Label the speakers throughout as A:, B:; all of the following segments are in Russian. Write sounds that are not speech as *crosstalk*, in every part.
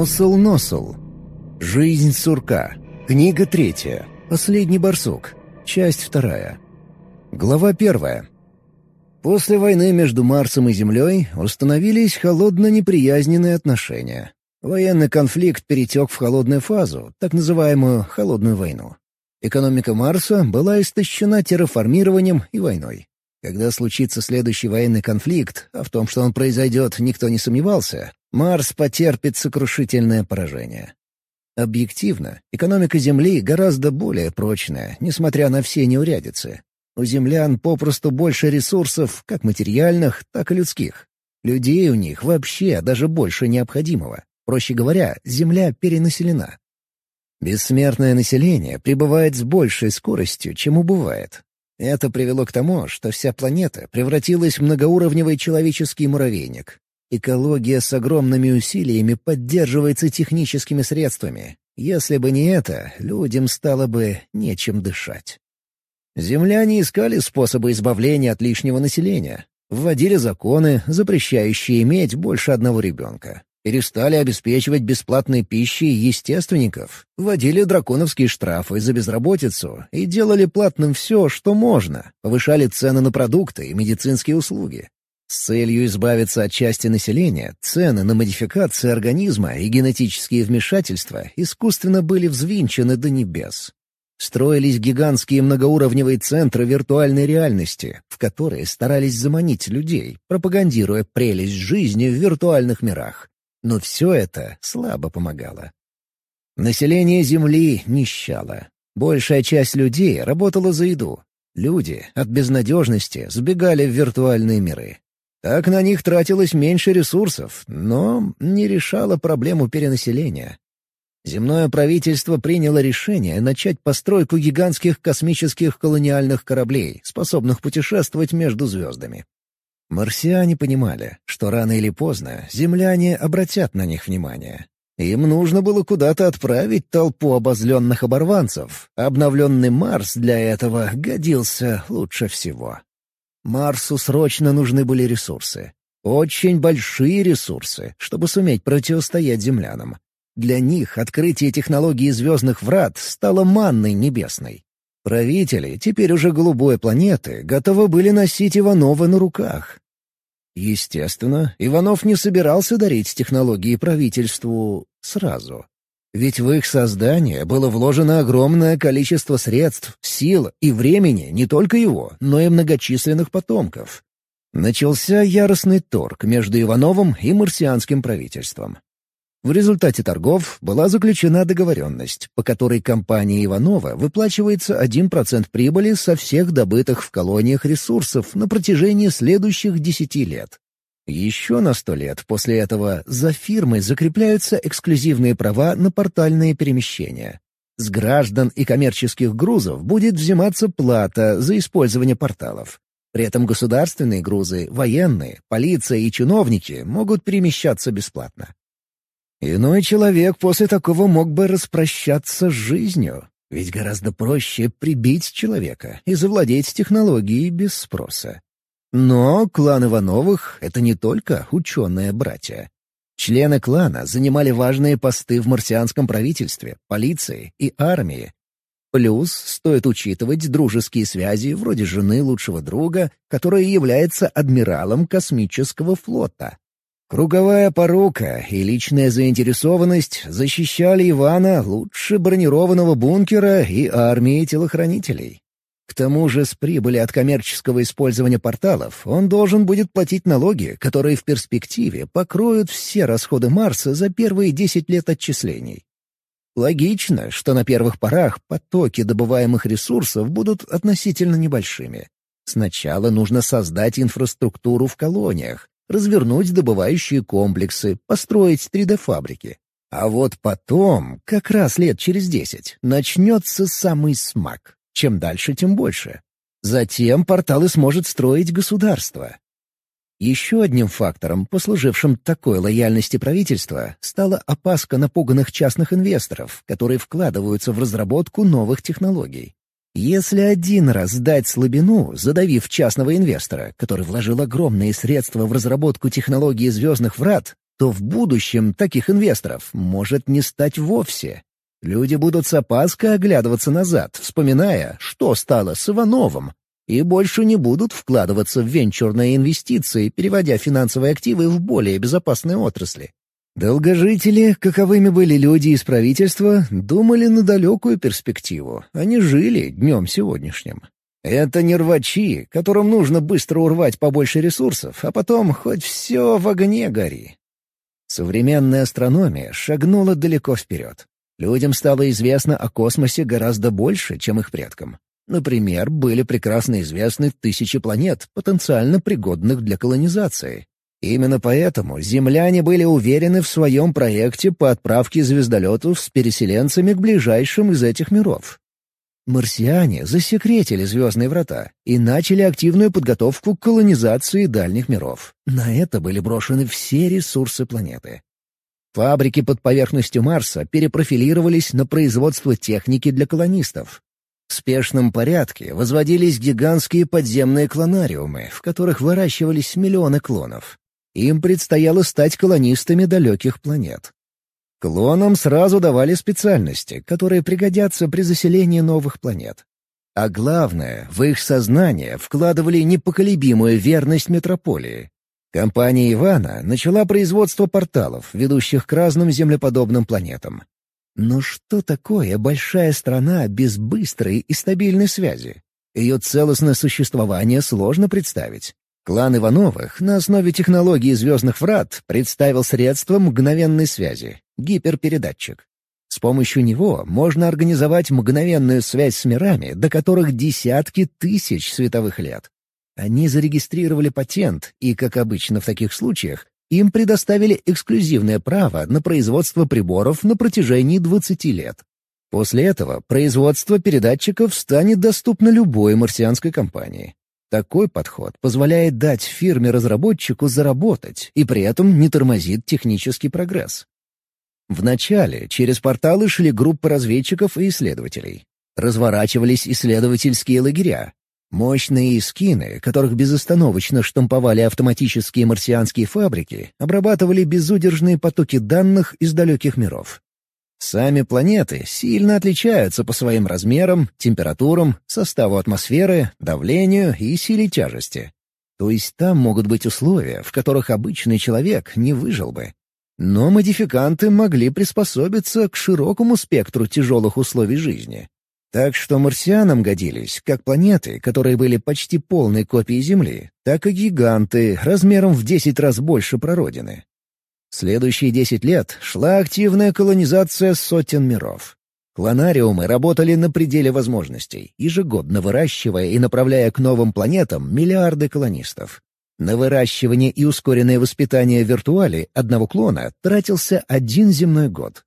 A: Носл-Носл. Жизнь сурка. Книга третья. Последний барсук. Часть вторая. Глава первая. После войны между Марсом и Землей установились холодно-неприязненные отношения. Военный конфликт перетек в холодную фазу, так называемую «холодную войну». Экономика Марса была истощена терраформированием и войной. Когда случится следующий военный конфликт, а в том, что он произойдет, никто не сомневался, Марс потерпит сокрушительное поражение. Объективно, экономика Земли гораздо более прочная, несмотря на все неурядицы. У землян попросту больше ресурсов, как материальных, так и людских. Людей у них вообще даже больше необходимого. Проще говоря, Земля перенаселена. Бессмертное население прибывает с большей скоростью, чем убывает. Это привело к тому, что вся планета превратилась в многоуровневый человеческий муравейник. Экология с огромными усилиями поддерживается техническими средствами. Если бы не это, людям стало бы нечем дышать. Земляне искали способы избавления от лишнего населения. Вводили законы, запрещающие иметь больше одного ребенка. Перестали обеспечивать бесплатной пищей естественников, вводили драконовские штрафы за безработицу и делали платным все, что можно, повышали цены на продукты и медицинские услуги. С целью избавиться от части населения, цены на модификации организма и генетические вмешательства искусственно были взвинчены до небес. Строились гигантские многоуровневые центры виртуальной реальности, в которые старались заманить людей, пропагандируя прелесть жизни в виртуальных мирах. Но все это слабо помогало. Население Земли нищало. Большая часть людей работала за еду. Люди от безнадежности сбегали в виртуальные миры. Так на них тратилось меньше ресурсов, но не решало проблему перенаселения. Земное правительство приняло решение начать постройку гигантских космических колониальных кораблей, способных путешествовать между звездами. Марсиане понимали, что рано или поздно земляне обратят на них внимание. Им нужно было куда-то отправить толпу обозленных оборванцев. Обновленный Марс для этого годился лучше всего. Марсу срочно нужны были ресурсы. Очень большие ресурсы, чтобы суметь противостоять землянам. Для них открытие технологии звездных врат стало манной небесной. Правители, теперь уже голубой планеты, готовы были носить Иванова на руках. Естественно, Иванов не собирался дарить технологии правительству сразу. Ведь в их создание было вложено огромное количество средств, сил и времени не только его, но и многочисленных потомков. Начался яростный торг между Ивановым и марсианским правительством. В результате торгов была заключена договоренность, по которой компании Иванова выплачивается 1% прибыли со всех добытых в колониях ресурсов на протяжении следующих 10 лет. Еще на 100 лет после этого за фирмой закрепляются эксклюзивные права на портальные перемещения. С граждан и коммерческих грузов будет взиматься плата за использование порталов. При этом государственные грузы, военные, полиция и чиновники могут перемещаться бесплатно. Иной человек после такого мог бы распрощаться с жизнью, ведь гораздо проще прибить человека и завладеть технологией без спроса. Но клан Ивановых — это не только ученые-братья. Члены клана занимали важные посты в марсианском правительстве, полиции и армии. Плюс стоит учитывать дружеские связи вроде жены лучшего друга, которая является адмиралом космического флота. Круговая порука и личная заинтересованность защищали Ивана лучше бронированного бункера и армии телохранителей. К тому же с прибыли от коммерческого использования порталов он должен будет платить налоги, которые в перспективе покроют все расходы Марса за первые 10 лет отчислений. Логично, что на первых порах потоки добываемых ресурсов будут относительно небольшими. Сначала нужно создать инфраструктуру в колониях, развернуть добывающие комплексы, построить 3D-фабрики. А вот потом, как раз лет через десять, начнется самый смак. Чем дальше, тем больше. Затем порталы сможет строить государство. Еще одним фактором, послужившим такой лояльности правительства, стала опаска напуганных частных инвесторов, которые вкладываются в разработку новых технологий. Если один раз дать слабину, задавив частного инвестора, который вложил огромные средства в разработку технологии звездных врат, то в будущем таких инвесторов может не стать вовсе. Люди будут с опаской оглядываться назад, вспоминая, что стало с Ивановым, и больше не будут вкладываться в венчурные инвестиции, переводя финансовые активы в более безопасные отрасли. Долгожители, каковыми были люди из правительства, думали на далекую перспективу, они жили днем сегодняшним. Это не рвачи, которым нужно быстро урвать побольше ресурсов, а потом хоть все в огне гори. Современная астрономия шагнула далеко вперед. Людям стало известно о космосе гораздо больше, чем их предкам. Например, были прекрасно известны тысячи планет, потенциально пригодных для колонизации. Именно поэтому земляне были уверены в своем проекте по отправке звездолетов с переселенцами к ближайшим из этих миров. Марсиане засекретили звездные врата и начали активную подготовку к колонизации дальних миров. На это были брошены все ресурсы планеты. Фабрики под поверхностью Марса перепрофилировались на производство техники для колонистов. В спешном порядке возводились гигантские подземные клонариумы, в которых выращивались миллионы клонов. Им предстояло стать колонистами далеких планет. Клонам сразу давали специальности, которые пригодятся при заселении новых планет. А главное, в их сознание вкладывали непоколебимую верность метрополии. Компания Ивана начала производство порталов, ведущих к разным землеподобным планетам. Но что такое большая страна без быстрой и стабильной связи? Ее целостное существование сложно представить. Клан Ивановых на основе технологии «Звездных врат» представил средство мгновенной связи — гиперпередатчик. С помощью него можно организовать мгновенную связь с мирами, до которых десятки тысяч световых лет. Они зарегистрировали патент и, как обычно в таких случаях, им предоставили эксклюзивное право на производство приборов на протяжении 20 лет. После этого производство передатчиков станет доступно любой марсианской компании. Такой подход позволяет дать фирме-разработчику заработать и при этом не тормозит технический прогресс. Вначале через порталы шли группы разведчиков и исследователей. Разворачивались исследовательские лагеря, Мощные скины, которых безостановочно штамповали автоматические марсианские фабрики, обрабатывали безудержные потоки данных из далеких миров. Сами планеты сильно отличаются по своим размерам, температурам, составу атмосферы, давлению и силе тяжести. То есть там могут быть условия, в которых обычный человек не выжил бы. Но модификанты могли приспособиться к широкому спектру тяжелых условий жизни. Так что марсианам годились как планеты, которые были почти полной копией Земли, так и гиганты размером в 10 раз больше прародины. Следующие 10 лет шла активная колонизация сотен миров. Клонариумы работали на пределе возможностей, ежегодно выращивая и направляя к новым планетам миллиарды колонистов. На выращивание и ускоренное воспитание виртуали одного клона тратился один земной год.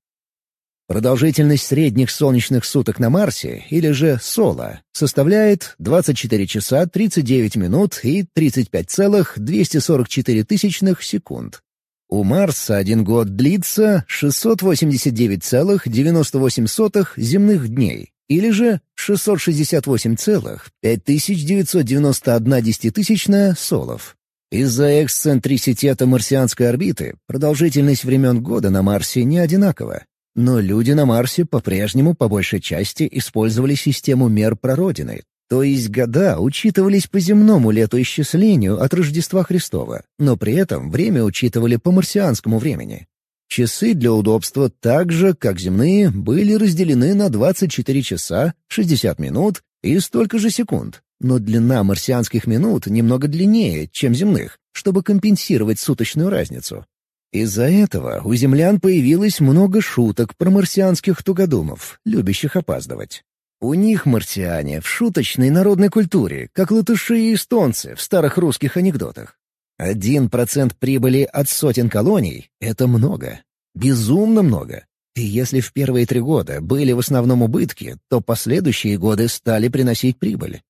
A: Продолжительность средних солнечных суток на Марсе, или же СОЛА, составляет 24 часа 39 минут и 35,244 тысячных секунд. У Марса один год длится 689,98 земных дней, или же 668,5991 десятитысячная солов. Из-за эксцентриситета марсианской орбиты продолжительность времен года на Марсе не одинакова. Но люди на Марсе по-прежнему по большей части использовали систему мер прародины, то есть года учитывались по земному летоисчислению от Рождества Христова, но при этом время учитывали по марсианскому времени. Часы для удобства так же, как земные, были разделены на 24 часа, 60 минут и столько же секунд, но длина марсианских минут немного длиннее, чем земных, чтобы компенсировать суточную разницу. Из-за этого у землян появилось много шуток про марсианских тугодумов, любящих опаздывать. У них марсиане в шуточной народной культуре, как латыши и эстонцы в старых русских анекдотах. Один процент прибыли от сотен колоний — это много. Безумно много. И если в первые три года были в основном убытки, то последующие годы стали приносить прибыль.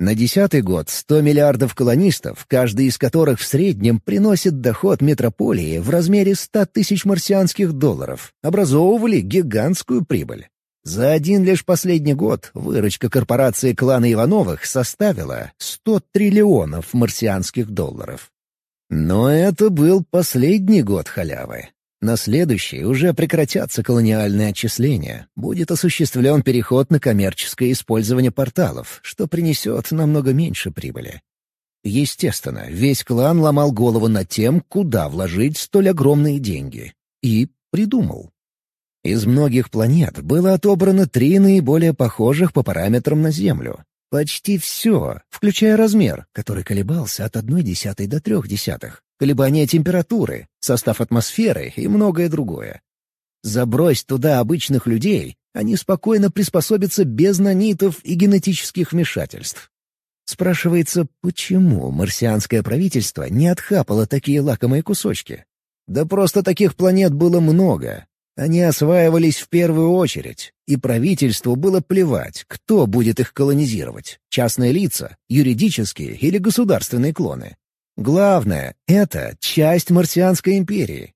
A: На десятый год 100 миллиардов колонистов, каждый из которых в среднем приносит доход метрополии в размере 100 тысяч марсианских долларов, образовывали гигантскую прибыль. За один лишь последний год выручка корпорации клана Ивановых составила 100 триллионов марсианских долларов. Но это был последний год халявы. На следующий уже прекратятся колониальные отчисления, будет осуществлен переход на коммерческое использование порталов, что принесет намного меньше прибыли. Естественно, весь клан ломал голову над тем, куда вложить столь огромные деньги. И придумал. Из многих планет было отобрано три наиболее похожих по параметрам на Землю. Почти все, включая размер, который колебался от одной десятой до трех десятых колебания температуры, состав атмосферы и многое другое. Забрось туда обычных людей, они спокойно приспособятся без нанитов и генетических вмешательств. Спрашивается, почему марсианское правительство не отхапало такие лакомые кусочки? Да просто таких планет было много. Они осваивались в первую очередь, и правительству было плевать, кто будет их колонизировать — частные лица, юридические или государственные клоны. Главное — это часть марсианской империи.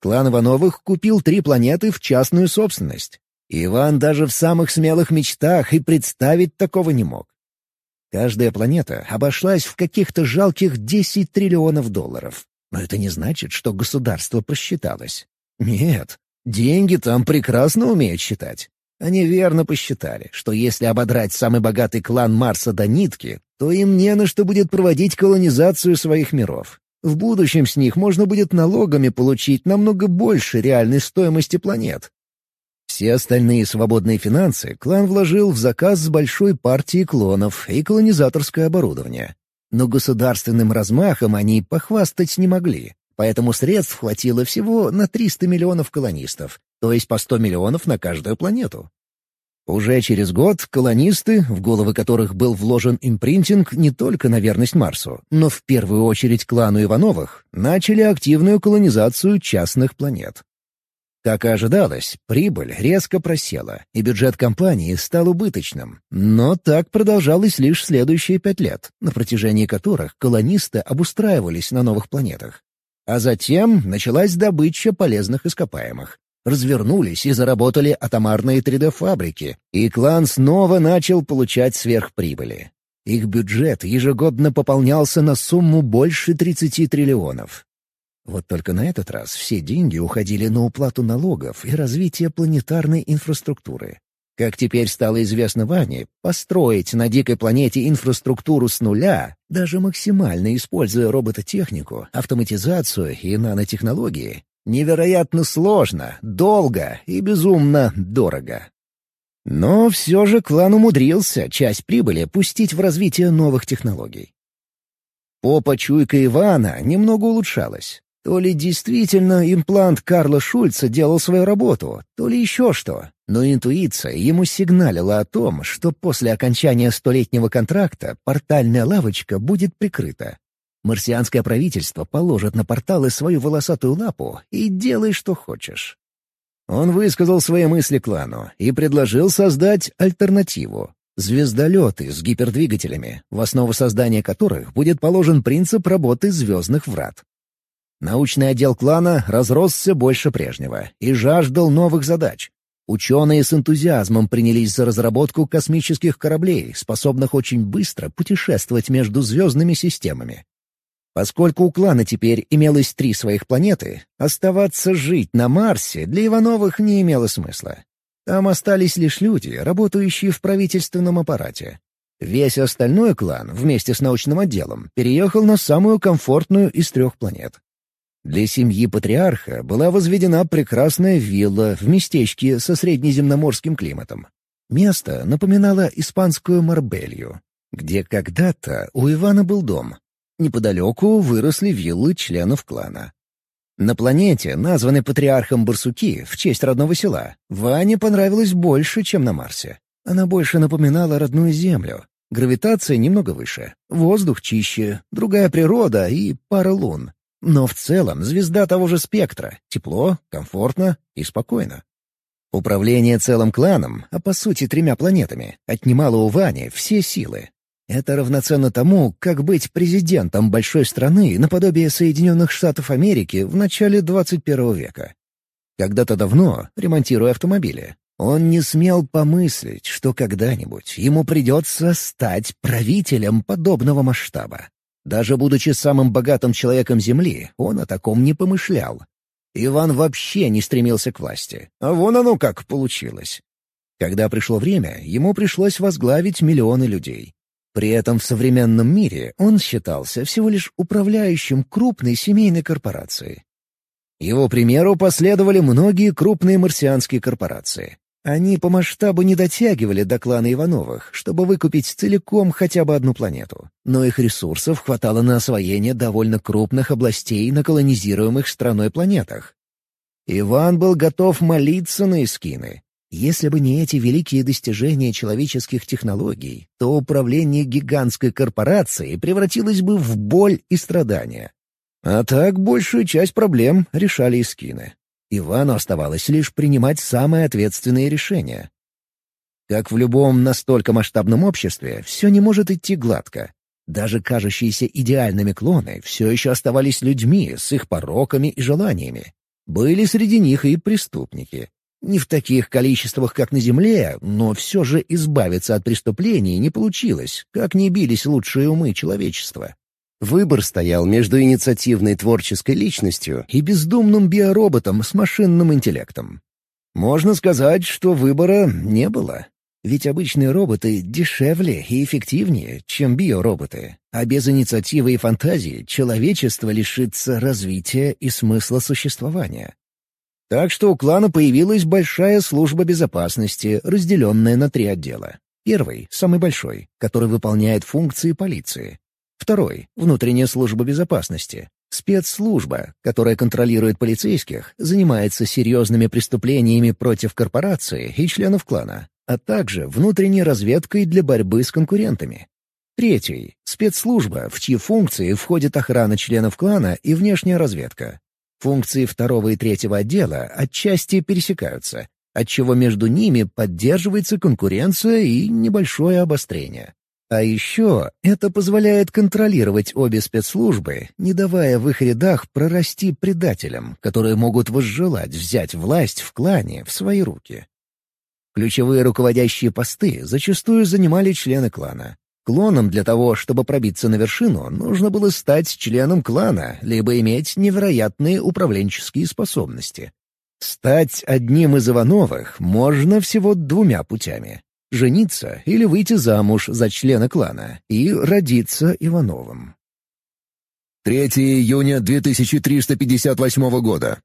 A: Клан Ивановых купил три планеты в частную собственность. Иван даже в самых смелых мечтах и представить такого не мог. Каждая планета обошлась в каких-то жалких 10 триллионов долларов. Но это не значит, что государство просчиталось. Нет, деньги там прекрасно умеют считать. Они верно посчитали, что если ободрать самый богатый клан Марса до нитки, то им не на что будет проводить колонизацию своих миров. В будущем с них можно будет налогами получить намного больше реальной стоимости планет. Все остальные свободные финансы клан вложил в заказ с большой партии клонов и колонизаторское оборудование. Но государственным размахом они похвастать не могли, поэтому средств хватило всего на 300 миллионов колонистов, то есть по 100 миллионов на каждую планету. Уже через год колонисты, в головы которых был вложен импринтинг не только на верность Марсу, но в первую очередь клану Ивановых, начали активную колонизацию частных планет. Как и ожидалось, прибыль резко просела, и бюджет компании стал убыточным. Но так продолжалось лишь следующие пять лет, на протяжении которых колонисты обустраивались на новых планетах. А затем началась добыча полезных ископаемых развернулись и заработали атомарные 3D-фабрики, и клан снова начал получать сверхприбыли. Их бюджет ежегодно пополнялся на сумму больше 30 триллионов. Вот только на этот раз все деньги уходили на уплату налогов и развитие планетарной инфраструктуры. Как теперь стало известно Ване, построить на дикой планете инфраструктуру с нуля, даже максимально используя робототехнику, автоматизацию и нанотехнологии, Невероятно сложно, долго и безумно дорого. Но все же клан умудрился часть прибыли пустить в развитие новых технологий. Попа чуйка Ивана немного улучшалась. То ли действительно имплант Карла Шульца делал свою работу, то ли еще что. Но интуиция ему сигналила о том, что после окончания столетнего контракта портальная лавочка будет прикрыта. Марсианское правительство положит на порталы свою волосатую лапу и делай, что хочешь. Он высказал свои мысли клану и предложил создать альтернативу — звездолеты с гипердвигателями, в основу создания которых будет положен принцип работы звездных врат. Научный отдел клана разросся больше прежнего и жаждал новых задач. Ученые с энтузиазмом принялись за разработку космических кораблей, способных очень быстро путешествовать между звездными системами. Поскольку у клана теперь имелось три своих планеты, оставаться жить на Марсе для Ивановых не имело смысла. Там остались лишь люди, работающие в правительственном аппарате. Весь остальной клан, вместе с научным отделом, переехал на самую комфортную из трех планет. Для семьи патриарха была возведена прекрасная вилла в местечке со среднеземноморским климатом. Место напоминало испанскую Марбелью, где когда-то у Ивана был дом, Неподалеку выросли виллы членов клана. На планете, названной патриархом Барсуки в честь родного села, Ване понравилось больше, чем на Марсе. Она больше напоминала родную Землю. Гравитация немного выше, воздух чище, другая природа и пара лун. Но в целом звезда того же спектра — тепло, комфортно и спокойно. Управление целым кланом, а по сути тремя планетами, отнимало у Вани все силы. Это равноценно тому, как быть президентом большой страны наподобие Соединенных Штатов Америки в начале 21 века. Когда-то давно, ремонтируя автомобили, он не смел помыслить, что когда-нибудь ему придется стать правителем подобного масштаба. Даже будучи самым богатым человеком Земли, он о таком не помышлял. Иван вообще не стремился к власти. А вон оно как получилось. Когда пришло время, ему пришлось возглавить миллионы людей. При этом в современном мире он считался всего лишь управляющим крупной семейной корпорации. Его примеру последовали многие крупные марсианские корпорации. Они по масштабу не дотягивали до клана Ивановых, чтобы выкупить целиком хотя бы одну планету. Но их ресурсов хватало на освоение довольно крупных областей на колонизируемых страной планетах. Иван был готов молиться на эскины. Если бы не эти великие достижения человеческих технологий, то управление гигантской корпорацией превратилось бы в боль и страдания. А так большую часть проблем решали эскины. Ивану оставалось лишь принимать самые ответственные решения. Как в любом настолько масштабном обществе, все не может идти гладко. Даже кажущиеся идеальными клоны все еще оставались людьми с их пороками и желаниями. Были среди них и преступники. Не в таких количествах, как на Земле, но все же избавиться от преступлений не получилось, как не бились лучшие умы человечества. Выбор стоял между инициативной творческой личностью и бездумным биороботом с машинным интеллектом. Можно сказать, что выбора не было. Ведь обычные роботы дешевле и эффективнее, чем биороботы, а без инициативы и фантазии человечество лишится развития и смысла существования. Так что у клана появилась большая служба безопасности, разделенная на три отдела. Первый, самый большой, который выполняет функции полиции. Второй — внутренняя служба безопасности. Спецслужба, которая контролирует полицейских, занимается серьезными преступлениями против корпорации и членов клана, а также внутренней разведкой для борьбы с конкурентами. Третий — спецслужба, в чьи функции входит охрана членов клана и внешняя разведка. Функции второго и третьего отдела отчасти пересекаются, отчего между ними поддерживается конкуренция и небольшое обострение. А еще это позволяет контролировать обе спецслужбы, не давая в их рядах прорасти предателям, которые могут возжелать взять власть в клане в свои руки. Ключевые руководящие посты зачастую занимали члены клана. Клоном для того, чтобы пробиться на вершину, нужно было стать членом клана, либо иметь невероятные управленческие способности. Стать одним из Ивановых можно всего двумя путями жениться или выйти замуж за члена клана и родиться Ивановым.
B: 3 июня 2358 года.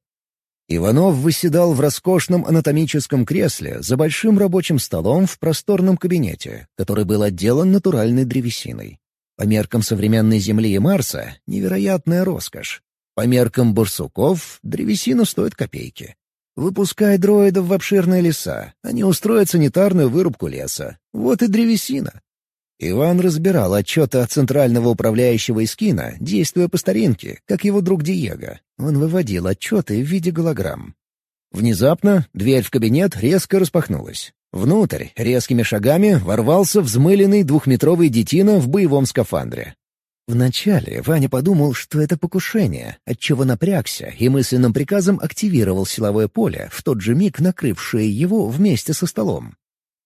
A: Иванов выседал в роскошном анатомическом кресле за большим рабочим столом в просторном кабинете, который был отделан натуральной древесиной. По меркам современной Земли и Марса — невероятная роскошь. По меркам бурсуков древесина стоит копейки. Выпускай дроидов в обширные леса, они устроят санитарную вырубку леса. Вот и древесина. Иван разбирал отчеты от центрального управляющего Искина, действуя по старинке, как его друг Диего. Он выводил отчеты в виде голограмм. Внезапно дверь в кабинет резко распахнулась. Внутрь резкими шагами ворвался взмыленный двухметровый детина в боевом скафандре. Вначале Ваня подумал, что это покушение, отчего напрягся и мысленным приказом активировал силовое поле, в тот же миг накрывшее его вместе со столом.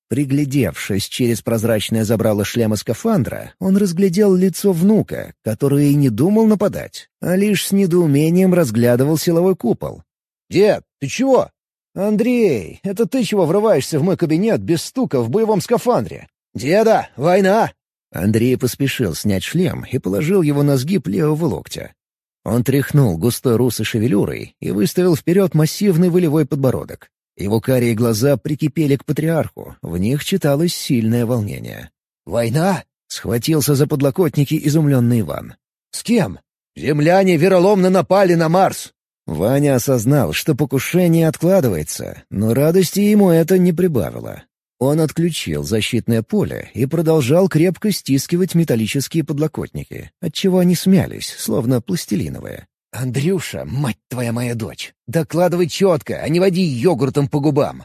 A: Приглядевшись через прозрачное забрало шлема скафандра, он разглядел лицо внука, который и не думал нападать, а лишь с недоумением разглядывал силовой купол. «Дед, ты чего?» «Андрей, это ты чего врываешься в мой кабинет без стука в боевом скафандре?» «Деда, война! Андрей поспешил снять шлем и положил его на сгиб левого локтя. Он тряхнул густой русой шевелюрой и выставил вперед массивный волевой подбородок. Его карие глаза прикипели к патриарху, в них читалось сильное волнение. «Война?» — схватился за подлокотники изумленный Иван. «С кем?» «Земляне вероломно напали на Марс!» Ваня осознал, что покушение откладывается, но радости ему это не прибавило. Он отключил защитное поле и продолжал крепко стискивать металлические подлокотники, отчего они смялись, словно пластилиновые. «Андрюша, мать твоя моя дочь, докладывай четко, а не води йогуртом по губам!»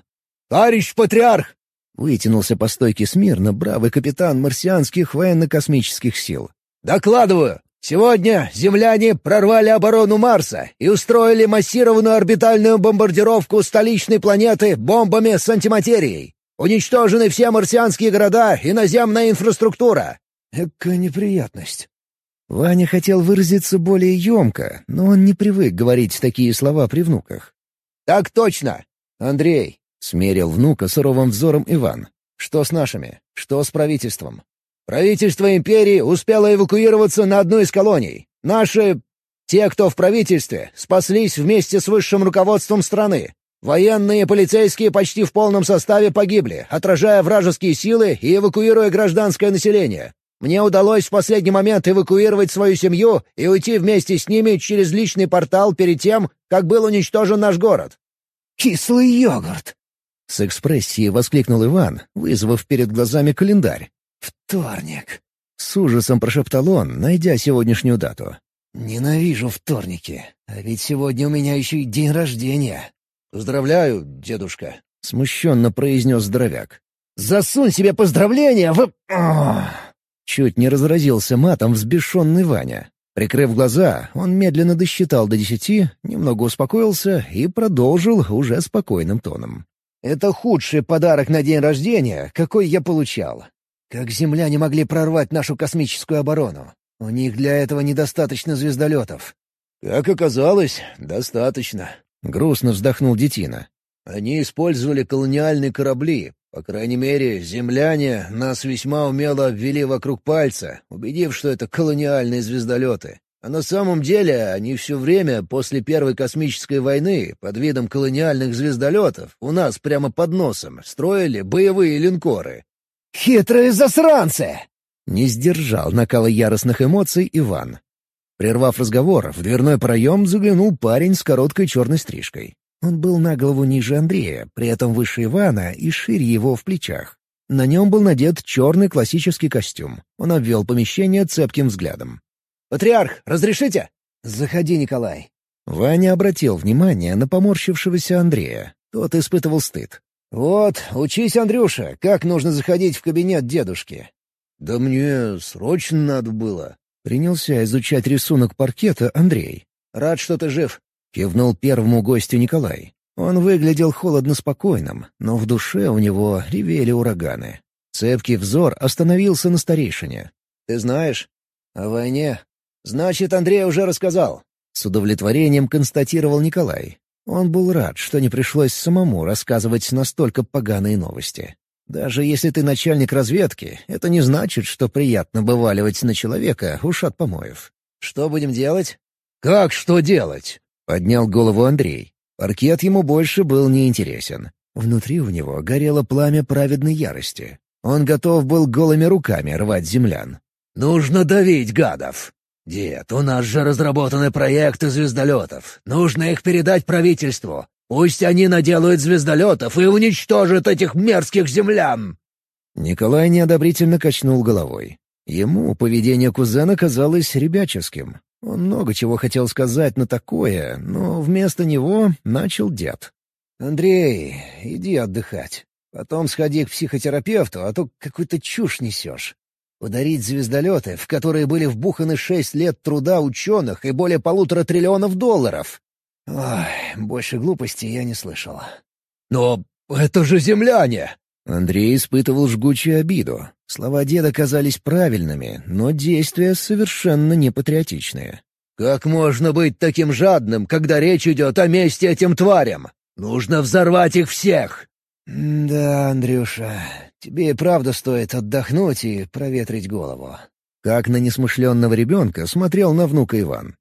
A: «Товарищ патриарх!» Вытянулся по стойке смирно бравый капитан марсианских военно-космических сил. «Докладываю! Сегодня земляне прорвали оборону Марса и устроили массированную орбитальную бомбардировку столичной планеты бомбами с антиматерией. Уничтожены все марсианские города и наземная инфраструктура!» «Экая неприятность!» Ваня хотел выразиться более емко, но он не привык говорить такие слова при внуках.
C: «Так точно! Андрей!»
A: — смерил внука суровым взором Иван. «Что с нашими? Что с правительством?»
C: «Правительство империи успело эвакуироваться на одну из колоний. Наши... те, кто в правительстве, спаслись вместе с высшим руководством страны. Военные и полицейские почти в полном составе погибли, отражая вражеские силы и эвакуируя гражданское население. Мне удалось в последний момент эвакуировать свою семью и уйти вместе с ними через личный портал перед тем, как был уничтожен наш город».
A: «Кислый йогурт!» С экспрессией воскликнул Иван, вызвав перед глазами календарь. «Вторник!» С ужасом прошептал он, найдя сегодняшнюю дату. «Ненавижу вторники, а ведь сегодня у меня еще и день рождения».
C: «Поздравляю, дедушка», —
A: смущенно произнес здоровяк.
C: «Засунь себе поздравления в...»
A: Чуть не разразился матом взбешенный Ваня. Прикрыв глаза, он медленно досчитал до десяти, немного успокоился и продолжил уже спокойным тоном.
C: «Это худший подарок на день рождения, какой я получал. Как земляне могли прорвать нашу космическую оборону? У них для этого недостаточно звездолетов». «Как оказалось, достаточно», —
A: грустно вздохнул Детина.
C: «Они использовали колониальные корабли, по крайней мере, земляне нас весьма умело обвели вокруг пальца, убедив, что это колониальные звездолеты. А на самом деле они все время после Первой космической войны под видом колониальных звездолетов у нас прямо под носом строили боевые линкоры. «Хитрые засранцы!»
A: Не сдержал накала яростных эмоций Иван. Прервав разговор, в дверной проем заглянул парень с короткой черной стрижкой. Он был на голову ниже Андрея, при этом выше Ивана и шире его в плечах. На нем был надет черный классический костюм. Он обвел помещение цепким взглядом.
C: «Патриарх, разрешите?» «Заходи, Николай».
A: Ваня обратил внимание на поморщившегося Андрея. Тот испытывал стыд.
C: «Вот, учись, Андрюша, как нужно заходить в кабинет дедушки». «Да мне срочно надо было».
A: Принялся изучать рисунок паркета Андрей.
C: «Рад, что ты жив.
A: — кивнул первому гостю Николай. Он выглядел холодно спокойным, но в душе у него ревели ураганы. Цепкий взор остановился на старейшине.
C: «Ты знаешь? О войне? Значит, Андрей уже рассказал».
A: С удовлетворением констатировал Николай. Он был рад, что не пришлось самому рассказывать настолько поганые новости. Даже если ты начальник разведки, это не значит, что приятно бываливать на человека ушат помоев.
C: «Что будем делать?» «Как что делать?»
A: Поднял голову Андрей. Паркет ему больше был неинтересен. Внутри у него горело пламя праведной ярости. Он готов был голыми руками рвать землян.
C: «Нужно давить гадов! Дед, у нас же разработаны проекты звездолетов. Нужно их передать правительству. Пусть они наделают звездолетов и уничтожат этих мерзких землян!»
A: Николай неодобрительно качнул головой. Ему поведение кузена казалось ребяческим. Он много чего хотел сказать на такое, но вместо него начал дед.
C: «Андрей, иди отдыхать. Потом сходи к психотерапевту, а то какую-то чушь несешь. Ударить звездолеты, в которые были вбуханы шесть лет труда ученых и более полутора триллионов долларов. Ой, больше глупостей я не слышал». «Но это же земляне!»
A: Андрей испытывал жгучую обиду. Слова деда казались правильными, но действия совершенно непатриотичные.
C: «Как можно быть таким жадным, когда речь идет о мести этим тварям? Нужно взорвать их всех!» «Да, Андрюша, тебе и правда стоит отдохнуть и проветрить голову».
A: Как на несмышленного ребенка смотрел на внука Иван.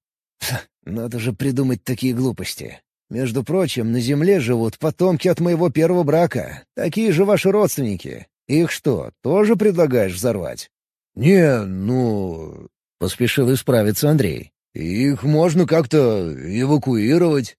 C: «Надо же придумать такие глупости. Между прочим, на земле живут потомки от моего первого брака, такие же ваши родственники. Их что, тоже предлагаешь взорвать?» «Не, ну...» — поспешил исправиться Андрей. «Их можно как-то эвакуировать».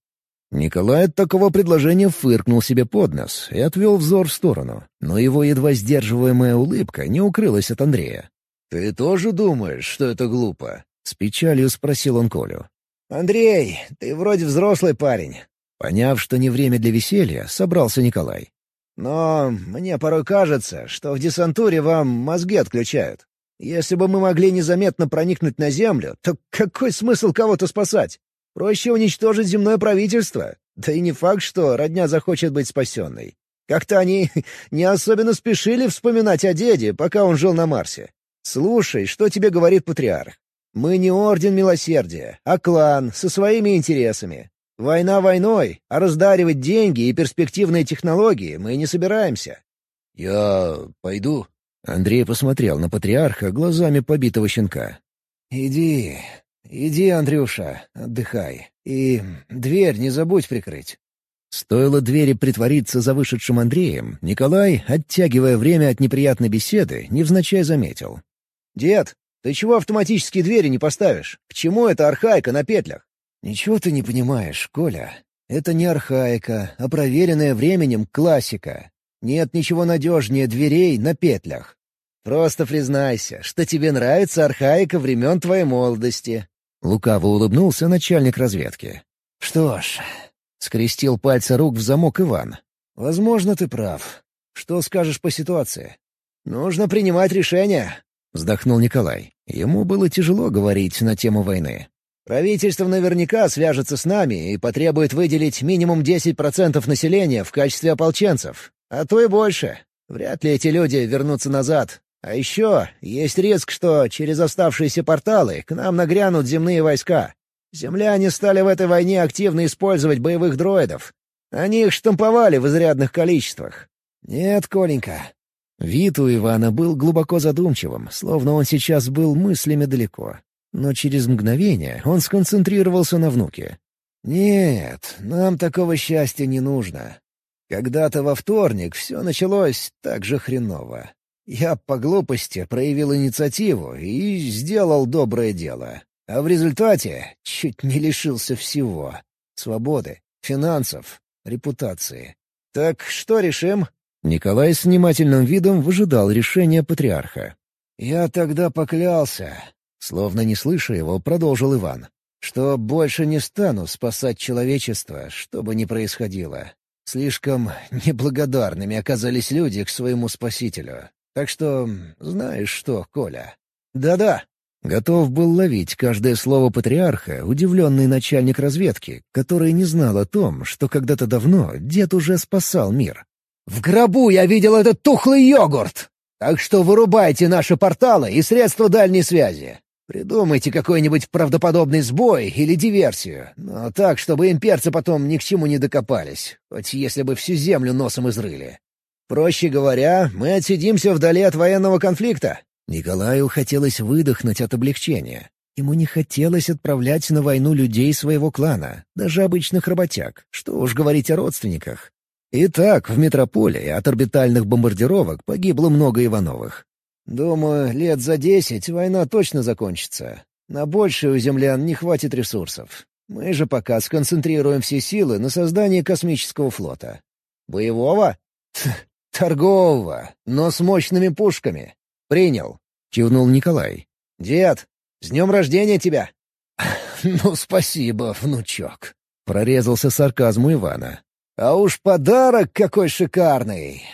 A: Николай от такого предложения фыркнул себе под нос и отвел взор в сторону, но его едва сдерживаемая улыбка не укрылась от Андрея.
C: «Ты тоже думаешь, что это глупо?»
A: — с печалью спросил он Колю.
C: «Андрей, ты вроде взрослый парень».
A: Поняв, что не время для веселья, собрался Николай.
C: «Но мне порой кажется, что в десантуре вам мозги отключают. Если бы мы могли незаметно проникнуть на Землю, то какой смысл кого-то спасать? Проще уничтожить земное правительство. Да и не факт, что родня захочет быть спасенной. Как-то они *laughs* не особенно спешили вспоминать о деде, пока он жил на Марсе. Слушай, что тебе говорит патриарх. Мы не Орден Милосердия, а клан со своими интересами. Война войной, а раздаривать деньги и перспективные технологии мы не собираемся».
A: «Я пойду?» Андрей посмотрел на патриарха глазами побитого щенка. «Иди, иди, Андрюша, отдыхай. И дверь не забудь прикрыть». Стоило двери притвориться за вышедшим Андреем, Николай, оттягивая время от неприятной беседы, невзначай заметил.
C: «Дед, ты чего автоматические двери не поставишь? К чему эта архаика на петлях?»
A: «Ничего ты не понимаешь, Коля. Это не архаика, а проверенная временем классика. Нет ничего надежнее дверей на петлях. Просто признайся, что тебе нравится архаика времен твоей молодости». Лукаво улыбнулся начальник разведки. «Что ж, Скрестил пальцы рук в замок Иван. «Возможно, ты прав. Что скажешь по ситуации?»
C: «Нужно принимать решение», —
A: вздохнул Николай. Ему было тяжело говорить на тему войны.
C: «Правительство наверняка свяжется с нами и потребует выделить минимум 10% населения в качестве ополченцев, а то и больше. Вряд ли эти люди вернутся назад. А еще есть риск, что через оставшиеся порталы к нам нагрянут земные войска. Земляне стали в этой войне активно использовать боевых дроидов. Они их штамповали в изрядных количествах.
A: Нет, Коленька. Вид у Ивана был глубоко задумчивым, словно он сейчас был мыслями далеко. Но через мгновение он сконцентрировался на внуке. «Нет, нам такого счастья не нужно. Когда-то во вторник все началось так же хреново. Я по глупости проявил инициативу и сделал доброе дело. А в результате чуть не лишился всего. Свободы, финансов, репутации.
C: «Так что решим?»
A: Николай с внимательным видом выжидал решения патриарха. «Я тогда поклялся», — словно не слыша его, продолжил Иван, «что больше не стану спасать человечество, что бы ни происходило. Слишком неблагодарными оказались люди к своему спасителю. Так что знаешь что, Коля?»
C: «Да-да»,
A: Готов был ловить каждое слово патриарха, удивленный начальник разведки, который не знал о том, что когда-то давно дед уже спасал мир.
C: «В гробу я видел этот тухлый йогурт! Так что вырубайте наши порталы и средства дальней связи. Придумайте какой-нибудь правдоподобный сбой или диверсию, но так, чтобы имперцы потом ни к чему не докопались, хоть если бы всю землю носом изрыли. Проще говоря, мы отсидимся вдали от военного конфликта,
A: Николаю хотелось выдохнуть от облегчения. Ему не хотелось отправлять на войну людей своего клана, даже обычных работяг, что уж говорить о родственниках. И так в метрополе от орбитальных бомбардировок погибло много Ивановых. «Думаю, лет за десять война точно закончится. На большее у землян не хватит ресурсов. Мы же пока сконцентрируем все силы на создании космического флота.
C: Боевого?
A: Торгового, но с мощными пушками. «Принял», — кивнул Николай.
C: «Дед, с днем рождения тебя!» *laughs*
A: «Ну, спасибо, внучок», — прорезался сарказм у Ивана.
C: «А уж подарок какой шикарный!